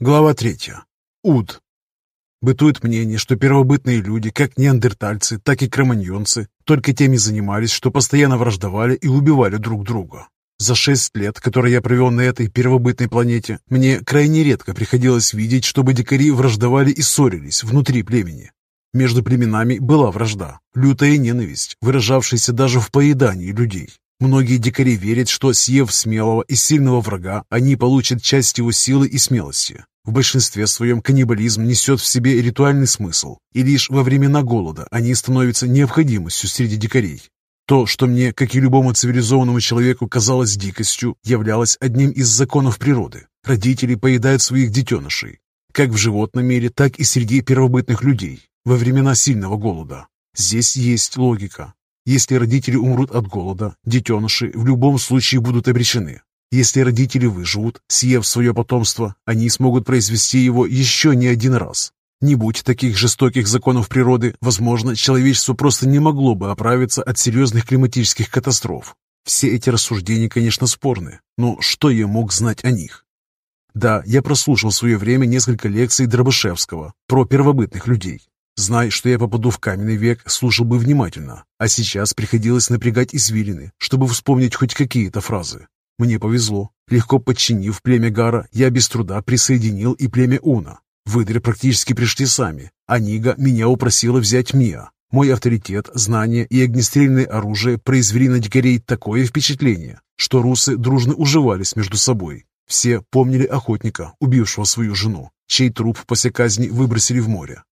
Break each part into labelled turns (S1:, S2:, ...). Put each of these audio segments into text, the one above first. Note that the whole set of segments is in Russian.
S1: Глава третья. Уд. Бытует мнение, что первобытные люди, как неандертальцы, так и кроманьонцы, только теми занимались, что постоянно враждовали и убивали друг друга. За шесть лет, которые я провел на этой первобытной планете, мне крайне редко приходилось видеть, чтобы дикари враждовали и ссорились внутри племени. Между племенами была вражда, лютая ненависть, выражавшаяся даже в поедании людей. Многие дикари верят, что, съев смелого и сильного врага, они получат часть его силы и смелости. В большинстве своем каннибализм несет в себе ритуальный смысл, и лишь во времена голода они становятся необходимостью среди дикарей. То, что мне, как и любому цивилизованному человеку, казалось дикостью, являлось одним из законов природы. Родители поедают своих детенышей, как в животном мире, так и среди первобытных людей, во времена сильного голода. Здесь есть логика. Если родители умрут от голода, детеныши в любом случае будут обречены. Если родители выживут, съев свое потомство, они смогут произвести его еще не один раз. Не будь таких жестоких законов природы, возможно, человечество просто не могло бы оправиться от серьезных климатических катастроф. Все эти рассуждения, конечно, спорны, но что я мог знать о них? Да, я прослушал в свое время несколько лекций Дробышевского про первобытных людей, Знай, что я попаду в каменный век, слушал бы внимательно, а сейчас приходилось напрягать извилины, чтобы вспомнить хоть какие-то фразы. Мне повезло. Легко подчинив племя Гара, я без труда присоединил и племя Уна. Выдры практически пришли сами, а Нига меня упросила взять Мия. Мой авторитет, знания и огнестрельное оружие произвели на дикарей такое впечатление, что русы дружно уживались между собой. Все помнили охотника, убившего свою жену, чей труп после казни выбросили в море.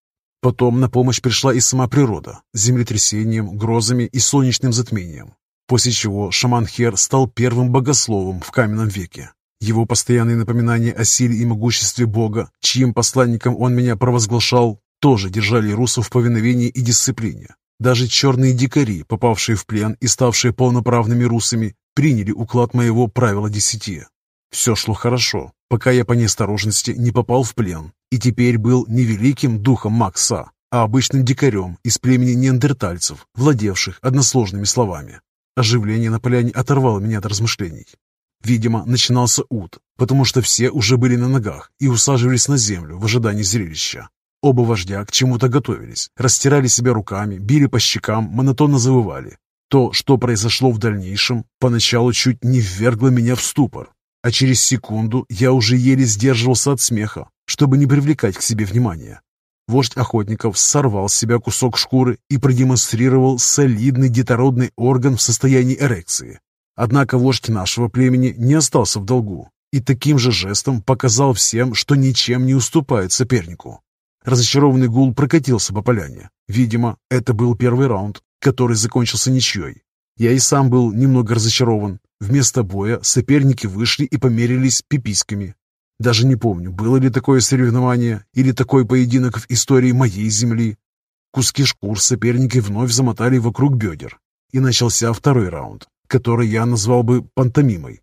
S1: Потом на помощь пришла и сама природа, землетрясением, грозами и солнечным затмением. После чего шаман Хер стал первым богословом в каменном веке. Его постоянные напоминания о силе и могуществе Бога, чьим посланником он меня провозглашал, тоже держали русов в повиновении и дисциплине. Даже черные дикари, попавшие в плен и ставшие полноправными русами, приняли уклад моего правила десяти. Все шло хорошо, пока я по неосторожности не попал в плен и теперь был не великим духом Макса, а обычным дикарем из племени неандертальцев, владевших односложными словами. Оживление на поляне оторвало меня от размышлений. Видимо, начинался ут, потому что все уже были на ногах и усаживались на землю в ожидании зрелища. Оба вождя к чему-то готовились, растирали себя руками, били по щекам, монотонно завывали. То, что произошло в дальнейшем, поначалу чуть не ввергло меня в ступор, а через секунду я уже еле сдерживался от смеха, чтобы не привлекать к себе внимания. Вождь охотников сорвал с себя кусок шкуры и продемонстрировал солидный детородный орган в состоянии эрекции. Однако вождь нашего племени не остался в долгу и таким же жестом показал всем, что ничем не уступает сопернику. Разочарованный гул прокатился по поляне. Видимо, это был первый раунд, который закончился ничьей. Я и сам был немного разочарован. Вместо боя соперники вышли и померились пиписьками. Даже не помню, было ли такое соревнование или такой поединок в истории моей земли. Куски шкур соперники вновь замотали вокруг бедер. И начался второй раунд, который я назвал бы пантомимой.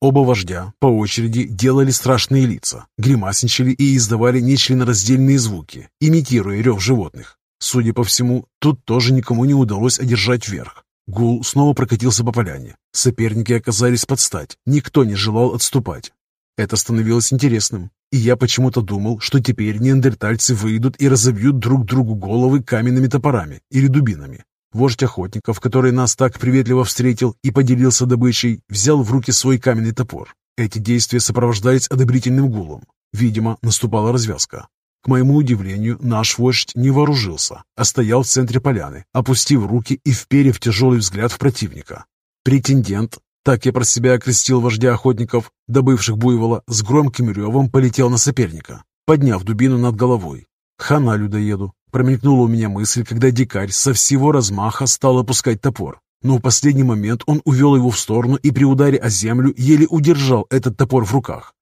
S1: Оба вождя по очереди делали страшные лица, гримасничали и издавали нечленораздельные звуки, имитируя рев животных. Судя по всему, тут тоже никому не удалось одержать верх. Гул снова прокатился по поляне. Соперники оказались под стать. Никто не желал отступать. Это становилось интересным, и я почему-то думал, что теперь неандертальцы выйдут и разобьют друг другу головы каменными топорами или дубинами. Вождь охотников, который нас так приветливо встретил и поделился добычей, взял в руки свой каменный топор. Эти действия сопровождались одобрительным гулом. Видимо, наступала развязка. К моему удивлению, наш вождь не вооружился, а стоял в центре поляны, опустив руки и вперев тяжелый взгляд в противника. Претендент, так я про себя окрестил вождя охотников, добывших буйвола, с громким ревом полетел на соперника, подняв дубину над головой. Хана людоеду. Промелькнула у меня мысль, когда дикарь со всего размаха стал опускать топор. Но в последний момент он увел его в сторону и при ударе о землю еле удержал этот топор в руках.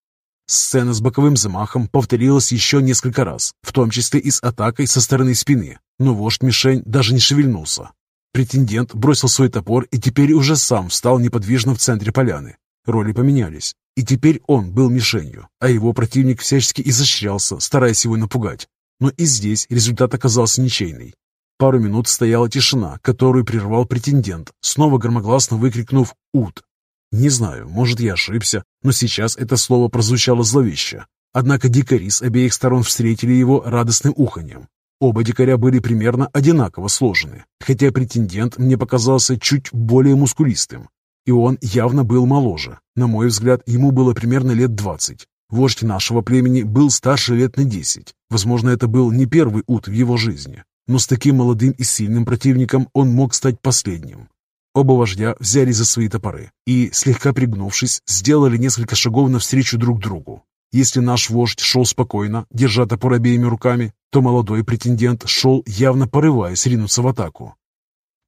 S1: Сцена с боковым замахом повторилась еще несколько раз, в том числе и с атакой со стороны спины, но вождь-мишень даже не шевельнулся. Претендент бросил свой топор и теперь уже сам встал неподвижно в центре поляны. Роли поменялись, и теперь он был мишенью, а его противник всячески изощрялся, стараясь его напугать. Но и здесь результат оказался ничейный. Пару минут стояла тишина, которую прервал претендент, снова громогласно выкрикнув «Ут!». Не знаю, может я ошибся, но сейчас это слово прозвучало зловеще. Однако дикари с обеих сторон встретили его радостным уханьем. Оба дикаря были примерно одинаково сложены, хотя претендент мне показался чуть более мускулистым. И он явно был моложе. На мой взгляд, ему было примерно лет двадцать. Вождь нашего племени был старше лет на десять. Возможно, это был не первый ут в его жизни. Но с таким молодым и сильным противником он мог стать последним. Оба вождя взяли за свои топоры и, слегка пригнувшись, сделали несколько шагов навстречу друг другу. Если наш вождь шел спокойно, держа топор обеими руками, то молодой претендент шел, явно порываясь ринуться в атаку.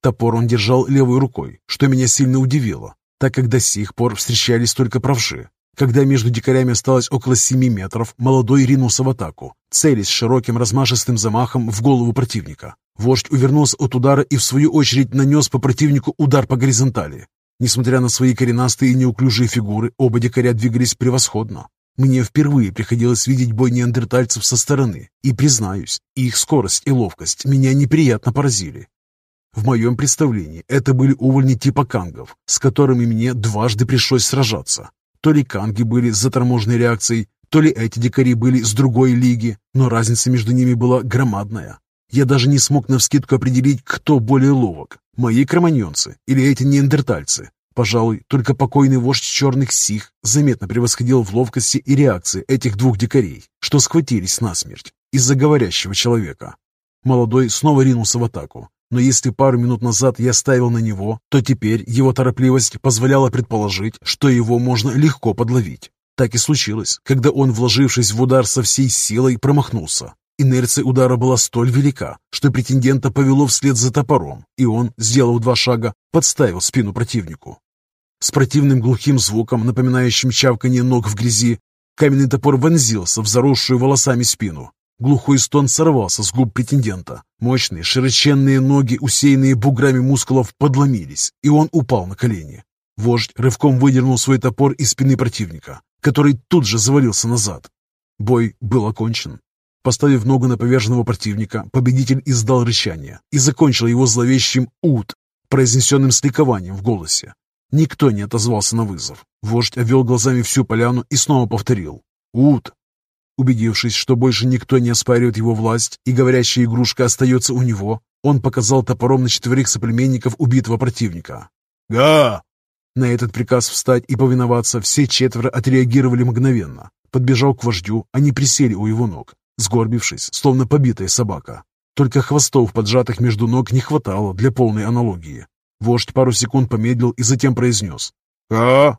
S1: Топор он держал левой рукой, что меня сильно удивило, так как до сих пор встречались только правши. Когда между дикарями осталось около семи метров, молодой ринулся в атаку, целясь широким размашистым замахом в голову противника. Вождь увернулся от удара и, в свою очередь, нанес по противнику удар по горизонтали. Несмотря на свои коренастые и неуклюжие фигуры, оба дикаря двигались превосходно. Мне впервые приходилось видеть бой неандертальцев со стороны, и, признаюсь, их скорость и ловкость меня неприятно поразили. В моем представлении это были увольни типа кангов, с которыми мне дважды пришлось сражаться. То ли канги были с заторможенной реакцией, то ли эти дикари были с другой лиги, но разница между ними была громадная. Я даже не смог навскидку определить, кто более ловок, мои кроманьонцы или эти неандертальцы. Пожалуй, только покойный вождь черных сих заметно превосходил в ловкости и реакции этих двух дикарей, что схватились насмерть из-за говорящего человека. Молодой снова ринулся в атаку, но если пару минут назад я ставил на него, то теперь его торопливость позволяла предположить, что его можно легко подловить. Так и случилось, когда он, вложившись в удар со всей силой, промахнулся. Инерция удара была столь велика, что претендента повело вслед за топором, и он, сделав два шага, подставил спину противнику. С противным глухим звуком, напоминающим чавканье ног в грязи, каменный топор вонзился в заросшую волосами спину, Глухой стон сорвался с губ претендента. Мощные, широченные ноги, усеянные буграми мускулов, подломились, и он упал на колени. Вождь рывком выдернул свой топор из спины противника, который тут же завалился назад. Бой был окончен. Поставив ногу на поверженного противника, победитель издал рычание и закончил его зловещим «ут», произнесенным с ликованием в голосе. Никто не отозвался на вызов. Вождь обвел глазами всю поляну и снова повторил «ут». Убедившись, что больше никто не оспаривает его власть и говорящая игрушка остается у него, он показал топором на четверых соплеменников убитого противника. «Га!» На этот приказ встать и повиноваться все четверо отреагировали мгновенно. Подбежал к вождю, они присели у его ног, сгорбившись, словно побитая собака. Только хвостов, поджатых между ног, не хватало для полной аналогии. Вождь пару секунд помедлил и затем произнес. «А?»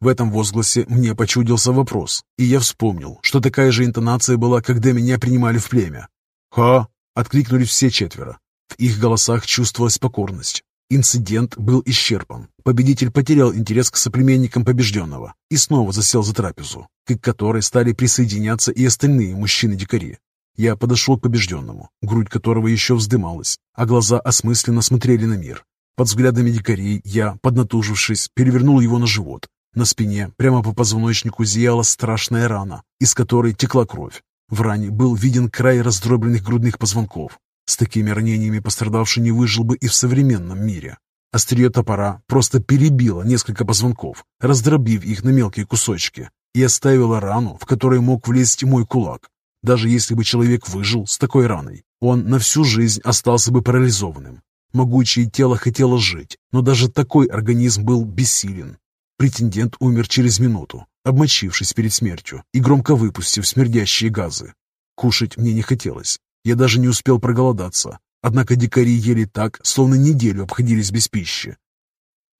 S1: В этом возгласе мне почудился вопрос, и я вспомнил, что такая же интонация была, когда меня принимали в племя. «Ха!» — откликнули все четверо. В их голосах чувствовалась покорность. Инцидент был исчерпан. Победитель потерял интерес к соплеменникам побежденного и снова засел за трапезу, к которой стали присоединяться и остальные мужчины-дикари. Я подошел к побежденному, грудь которого еще вздымалась, а глаза осмысленно смотрели на мир. Под взглядами дикарей я, поднатужившись, перевернул его на живот на спине, прямо по позвоночнику, зияла страшная рана, из которой текла кровь. В ране был виден край раздробленных грудных позвонков. С такими ранениями пострадавший не выжил бы и в современном мире. Острие топора просто перебило несколько позвонков, раздробив их на мелкие кусочки, и оставило рану, в которой мог влезть мой кулак. Даже если бы человек выжил с такой раной, он на всю жизнь остался бы парализованным. Могучее тело хотело жить, но даже такой организм был бессилен. Претендент умер через минуту, обмочившись перед смертью и громко выпустив смердящие газы. Кушать мне не хотелось. Я даже не успел проголодаться. Однако дикари ели так, словно неделю обходились без пищи.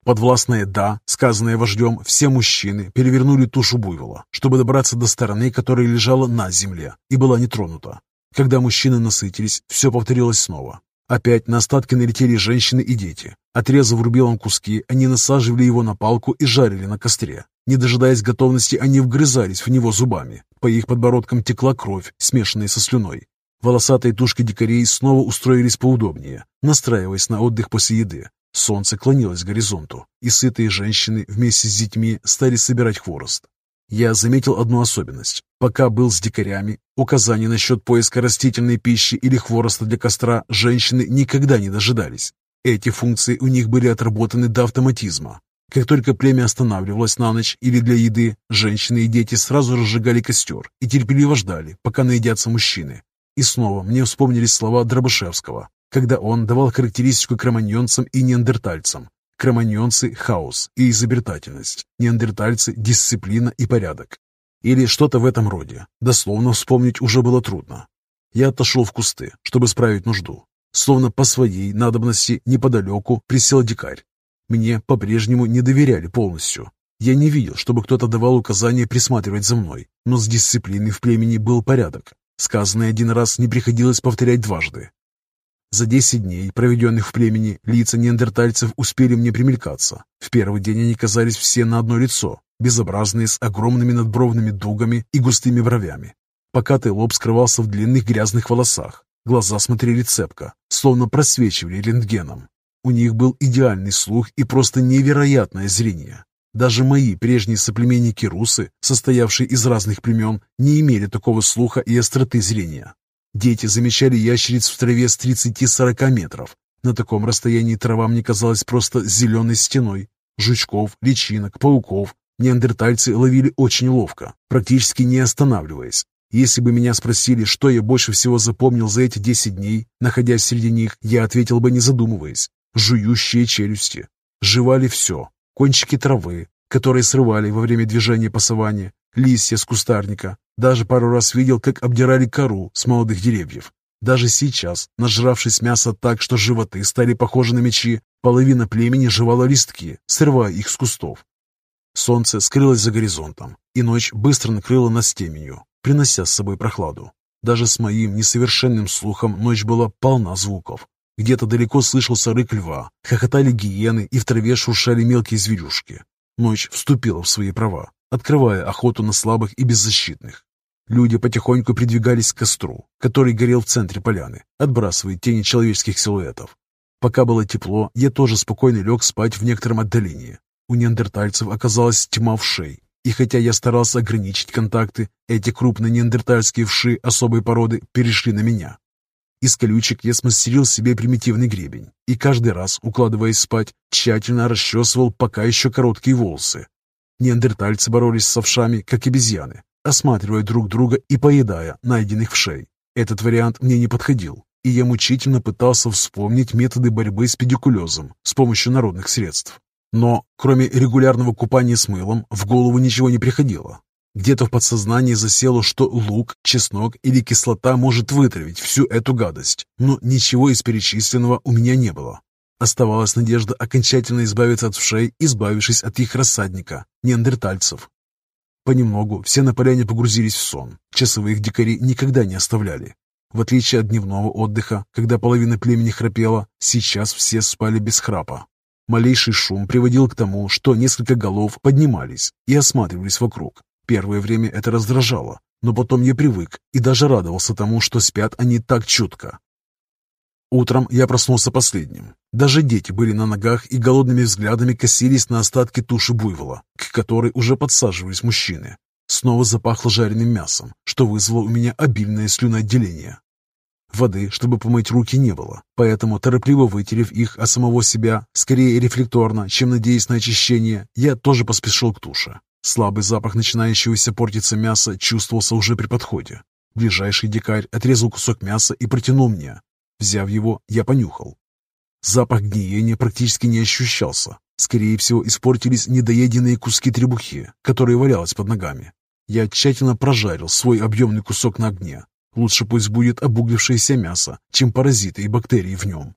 S1: Подвластное «да», сказанное вождем, все мужчины перевернули тушу буйвола, чтобы добраться до стороны, которая лежала на земле и была не тронута. Когда мужчины насытились, все повторилось снова. Опять на остатки налетели женщины и дети. Отрезав рубилом куски, они насаживали его на палку и жарили на костре. Не дожидаясь готовности, они вгрызались в него зубами. По их подбородкам текла кровь, смешанная со слюной. Волосатые тушки дикарей снова устроились поудобнее, настраиваясь на отдых после еды. Солнце клонилось к горизонту, и сытые женщины вместе с детьми стали собирать хворост. Я заметил одну особенность. Пока был с дикарями, указаний насчет поиска растительной пищи или хвороста для костра женщины никогда не дожидались. Эти функции у них были отработаны до автоматизма. Как только племя останавливалось на ночь или для еды, женщины и дети сразу разжигали костер и терпеливо ждали, пока наедятся мужчины. И снова мне вспомнились слова Дробышевского, когда он давал характеристику кроманьонцам и неандертальцам. Кроманьонцы – хаос и изобретательность, неандертальцы – дисциплина и порядок. Или что-то в этом роде. Дословно вспомнить уже было трудно. Я отошел в кусты, чтобы справить нужду. Словно по своей надобности неподалеку присел дикарь. Мне по-прежнему не доверяли полностью. Я не видел, чтобы кто-то давал указания присматривать за мной, но с дисциплиной в племени был порядок. Сказанное один раз не приходилось повторять дважды. За десять дней, проведенных в племени, лица неандертальцев успели мне примелькаться. В первый день они казались все на одно лицо, безобразные, с огромными надбровными дугами и густыми бровями. Покатый лоб скрывался в длинных грязных волосах. Глаза смотрели цепко, словно просвечивали рентгеном. У них был идеальный слух и просто невероятное зрение. Даже мои прежние соплеменники-русы, состоявшие из разных племен, не имели такого слуха и остроты зрения. Дети замечали ящериц в траве с 30-40 метров. На таком расстоянии трава мне казалась просто зеленой стеной. Жучков, личинок, пауков неандертальцы ловили очень ловко, практически не останавливаясь. Если бы меня спросили, что я больше всего запомнил за эти 10 дней, находясь среди них, я ответил бы, не задумываясь. Жующие челюсти. Жевали все. Кончики травы, которые срывали во время движения по саванне, листья с кустарника. Даже пару раз видел, как обдирали кору с молодых деревьев. Даже сейчас, нажравшись мяса так, что животы стали похожи на мечи, половина племени жевала листки, срывая их с кустов. Солнце скрылось за горизонтом, и ночь быстро накрыла нас теменью принося с собой прохладу. Даже с моим несовершенным слухом ночь была полна звуков. Где-то далеко слышался рык льва, хохотали гиены и в траве шуршали мелкие зверюшки. Ночь вступила в свои права, открывая охоту на слабых и беззащитных. Люди потихоньку придвигались к костру, который горел в центре поляны, отбрасывая тени человеческих силуэтов. Пока было тепло, я тоже спокойно лег спать в некотором отдалении. У неандертальцев оказалась тьма в шей, и хотя я старался ограничить контакты, эти крупные неандертальские вши особой породы перешли на меня. Из колючек я смастерил себе примитивный гребень и каждый раз, укладываясь спать, тщательно расчесывал пока еще короткие волосы. Неандертальцы боролись с овшами, как обезьяны, осматривая друг друга и поедая найденных вшей. Этот вариант мне не подходил, и я мучительно пытался вспомнить методы борьбы с педикулезом с помощью народных средств. Но, кроме регулярного купания с мылом, в голову ничего не приходило. Где-то в подсознании засело, что лук, чеснок или кислота может вытравить всю эту гадость, но ничего из перечисленного у меня не было. Оставалась надежда окончательно избавиться от вшей, избавившись от их рассадника, неандертальцев. Понемногу все на поляне погрузились в сон. Часовых дикари никогда не оставляли. В отличие от дневного отдыха, когда половина племени храпела, сейчас все спали без храпа. Малейший шум приводил к тому, что несколько голов поднимались и осматривались вокруг. Первое время это раздражало, но потом я привык и даже радовался тому, что спят они так чутко. Утром я проснулся последним. Даже дети были на ногах и голодными взглядами косились на остатки туши буйвола, к которой уже подсаживались мужчины. Снова запахло жареным мясом, что вызвало у меня обильное слюноотделение. Воды, чтобы помыть руки, не было, поэтому, торопливо вытерев их от самого себя, скорее рефлекторно, чем надеясь на очищение, я тоже поспешил к туше. Слабый запах начинающегося портиться мяса чувствовался уже при подходе. Ближайший дикарь отрезал кусок мяса и протянул мне. Взяв его, я понюхал. Запах гниения практически не ощущался. Скорее всего, испортились недоеденные куски требухи, которые валялись под ногами. Я тщательно прожарил свой объемный кусок на огне, Лучше пусть будет обуглившееся мясо, чем паразиты и бактерии в нем.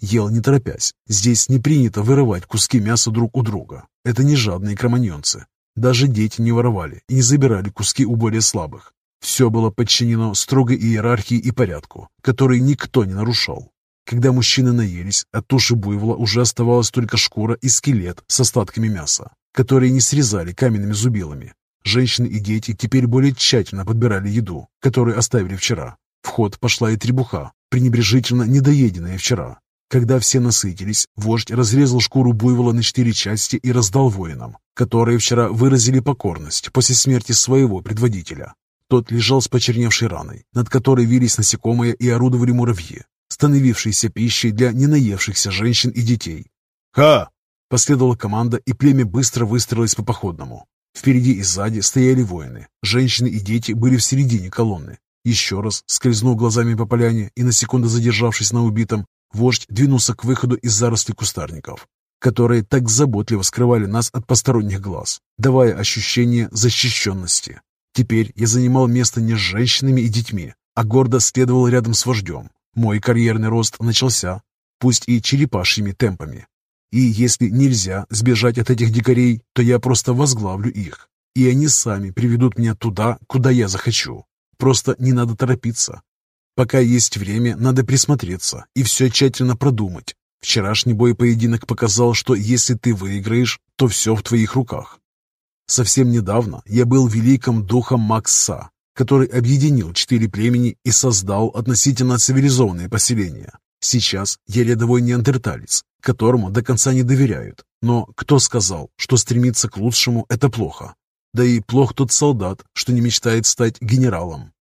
S1: Ел не торопясь. Здесь не принято вырывать куски мяса друг у друга. Это не жадные кроманьонцы. Даже дети не воровали и не забирали куски у более слабых. Все было подчинено строгой иерархии и порядку, который никто не нарушал. Когда мужчины наелись, от туши буйвола уже оставалась только шкура и скелет с остатками мяса, которые не срезали каменными зубилами, Женщины и дети теперь более тщательно подбирали еду, которую оставили вчера. В ход пошла и требуха, пренебрежительно недоеденная вчера. Когда все насытились, вождь разрезал шкуру буйвола на четыре части и раздал воинам, которые вчера выразили покорность после смерти своего предводителя. Тот лежал с почерневшей раной, над которой вились насекомые и орудовали муравьи, становившиеся пищей для ненаевшихся женщин и детей. «Ха! Последовала команда, и племя быстро выстроилось по походному. Впереди и сзади стояли воины. Женщины и дети были в середине колонны. Еще раз, скользнув глазами по поляне и на секунду задержавшись на убитом, вождь двинулся к выходу из зарослей кустарников, которые так заботливо скрывали нас от посторонних глаз, давая ощущение защищенности. Теперь я занимал место не с женщинами и детьми, а гордо следовал рядом с вождем. Мой карьерный рост начался, пусть и черепашьими темпами. И если нельзя сбежать от этих дикарей, то я просто возглавлю их, и они сами приведут меня туда, куда я захочу. Просто не надо торопиться. Пока есть время, надо присмотреться и все тщательно продумать. Вчерашний бой-поединок показал, что если ты выиграешь, то все в твоих руках. Совсем недавно я был великим духом Макса, который объединил четыре племени и создал относительно цивилизованные поселения. Сейчас я рядовой неандерталец, которому до конца не доверяют. Но кто сказал, что стремиться к лучшему – это плохо? Да и плох тот солдат, что не мечтает стать генералом.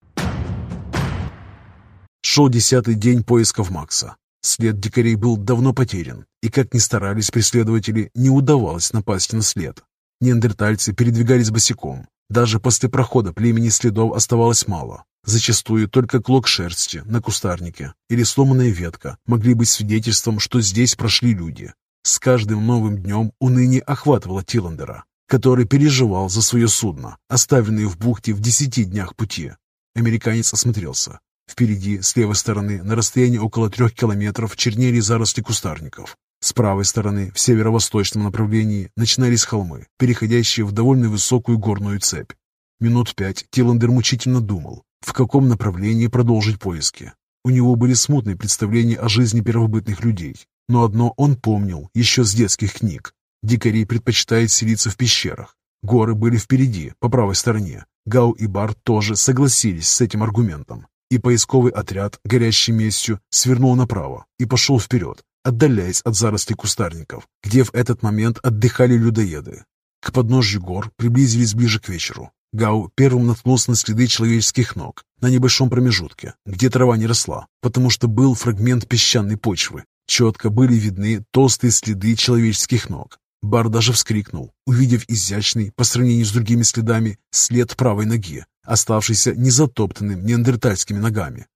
S1: Шел десятый день поисков Макса. След дикарей был давно потерян, и как ни старались преследователи, не удавалось напасть на след. Неандертальцы передвигались босиком. Даже после прохода племени следов оставалось мало. Зачастую только клок шерсти на кустарнике или сломанная ветка могли быть свидетельством, что здесь прошли люди. С каждым новым днем уныние охватывало Тиландера который переживал за свое судно, оставленное в бухте в десяти днях пути. Американец осмотрелся. Впереди, с левой стороны, на расстоянии около трех километров, чернели заросли кустарников. С правой стороны, в северо-восточном направлении, начинались холмы, переходящие в довольно высокую горную цепь. Минут пять Тиландер мучительно думал, в каком направлении продолжить поиски. У него были смутные представления о жизни первобытных людей, но одно он помнил еще с детских книг. Дикари предпочитают селиться в пещерах. Горы были впереди, по правой стороне. Гау и Бар тоже согласились с этим аргументом. И поисковый отряд, горящий местью, свернул направо и пошел вперед, отдаляясь от зарослей кустарников, где в этот момент отдыхали людоеды. К подножью гор приблизились ближе к вечеру. Гау первым наткнулся на следы человеческих ног на небольшом промежутке, где трава не росла, потому что был фрагмент песчаной почвы. Четко были видны толстые следы человеческих ног, Бар даже вскрикнул, увидев изящный, по сравнению с другими следами, след правой ноги, оставшийся незатоптанным неандертальскими ногами.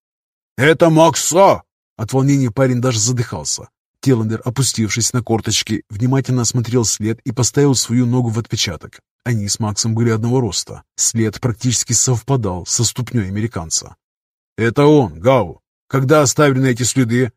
S1: «Это Макса!» От волнения парень даже задыхался. Теландер, опустившись на корточки, внимательно осмотрел след и поставил свою ногу в отпечаток. Они с Максом были одного роста. След практически совпадал со ступней американца. «Это он, Гау. Когда оставлены эти следы?»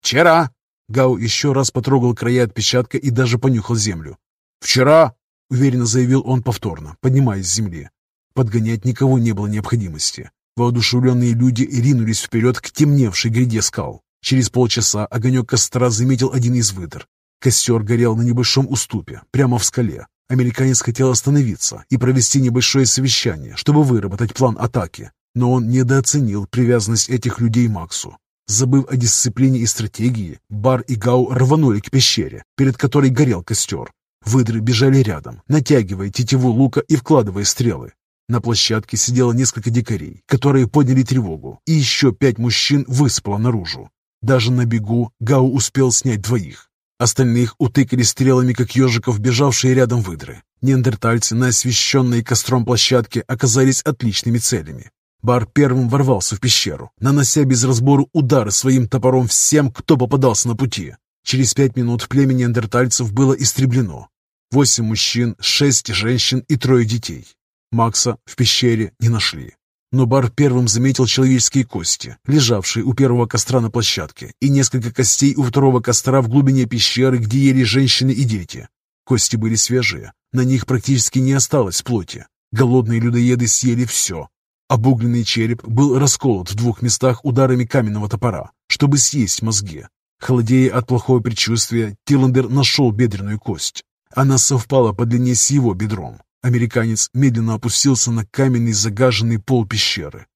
S1: «Вчера», Гау еще раз потрогал края отпечатка и даже понюхал землю. «Вчера!» — уверенно заявил он повторно, поднимаясь с земли. Подгонять никого не было необходимости. Воодушевленные люди ринулись вперед к темневшей гряде скал. Через полчаса огонек костра заметил один из выдр. Костер горел на небольшом уступе, прямо в скале. Американец хотел остановиться и провести небольшое совещание, чтобы выработать план атаки, но он недооценил привязанность этих людей Максу. Забыв о дисциплине и стратегии, Бар и Гау рванули к пещере, перед которой горел костер. Выдры бежали рядом, натягивая тетиву лука и вкладывая стрелы. На площадке сидело несколько дикарей, которые подняли тревогу, и еще пять мужчин высыпало наружу. Даже на бегу Гау успел снять двоих. Остальных утыкали стрелами, как ежиков, бежавшие рядом выдры. Неандертальцы на освещенной костром площадке оказались отличными целями. Бар первым ворвался в пещеру, нанося без разбору удары своим топором всем, кто попадался на пути. Через пять минут племя неандертальцев было истреблено. Восемь мужчин, шесть женщин и трое детей. Макса в пещере не нашли. Но Бар первым заметил человеческие кости, лежавшие у первого костра на площадке, и несколько костей у второго костра в глубине пещеры, где ели женщины и дети. Кости были свежие, на них практически не осталось плоти. Голодные людоеды съели все, Обугленный череп был расколот в двух местах ударами каменного топора, чтобы съесть мозги. Холодея от плохого предчувствия, Тиллендер нашел бедренную кость. Она совпала по длине с его бедром. Американец медленно опустился на каменный загаженный пол пещеры.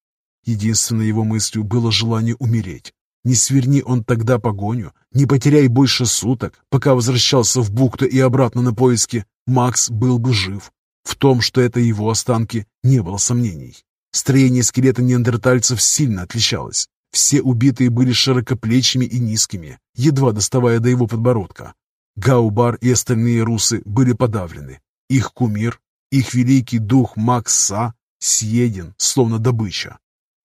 S1: Единственной его мыслью было желание умереть. Не сверни он тогда погоню, не потеряй больше суток, пока возвращался в бухту и обратно на поиски, Макс был бы жив. В том, что это его останки, не было сомнений. Строение скелета неандертальцев сильно отличалось. Все убитые были широкоплечими и низкими, едва доставая до его подбородка. Гаубар и остальные русы были подавлены. Их кумир, их великий дух Макса съеден, словно добыча.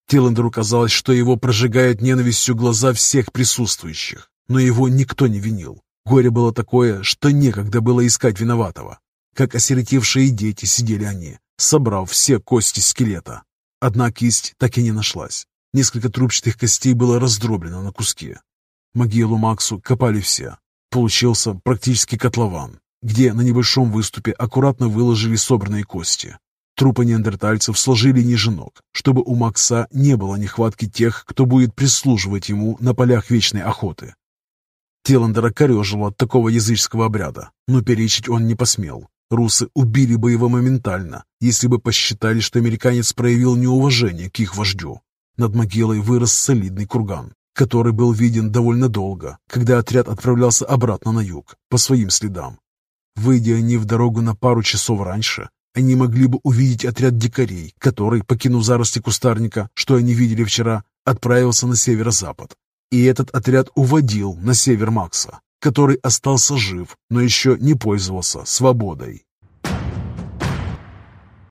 S1: Тиландеру казалось, что его прожигают ненавистью глаза всех присутствующих, но его никто не винил. Горе было такое, что некогда было искать виноватого. Как осиротевшие дети сидели они, собрав все кости скелета. Одна кисть так и не нашлась. Несколько трубчатых костей было раздроблено на куски. Могилу Максу копали все. Получился практически котлован, где на небольшом выступе аккуратно выложили собранные кости. Трупы неандертальцев сложили ниже ног, чтобы у Макса не было нехватки тех, кто будет прислуживать ему на полях вечной охоты. Теландера корежило от такого языческого обряда, но перечить он не посмел. Русы убили бы его моментально, если бы посчитали, что американец проявил неуважение к их вождю. Над могилой вырос солидный курган, который был виден довольно долго, когда отряд отправлялся обратно на юг, по своим следам. Выйдя они в дорогу на пару часов раньше, они могли бы увидеть отряд дикарей, который, покинув заросли кустарника, что они видели вчера, отправился на северо-запад. И этот отряд уводил на север Макса который остался жив, но еще не пользовался свободой.